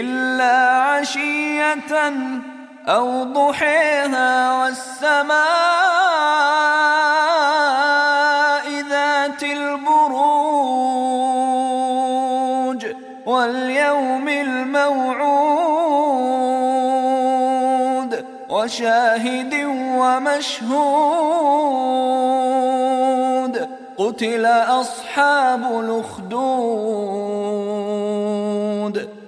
إلا عشية أو ضحيها والسماء ذات البروج واليوم الموعود وشاهد ومشهود قتل أصحاب الأخدود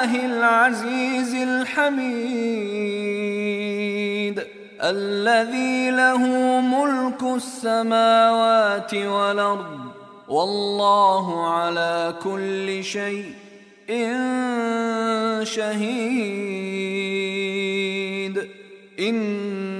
بالله العزيز الحميد الذي له ملك السماوات والأرض والله على كل شيء شهيد. إن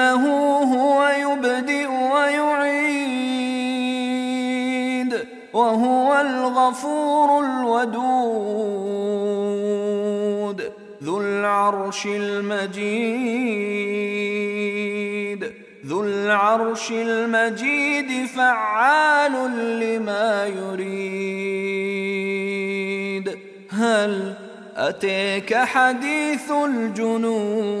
إنه هو يبدئ ويعيد وهو الغفور الودود ذو العرش المجيد ذو العرش المجيد فعال لما يريد. هل أتيك حديث الجنود؟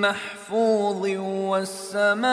محفوظ والسماء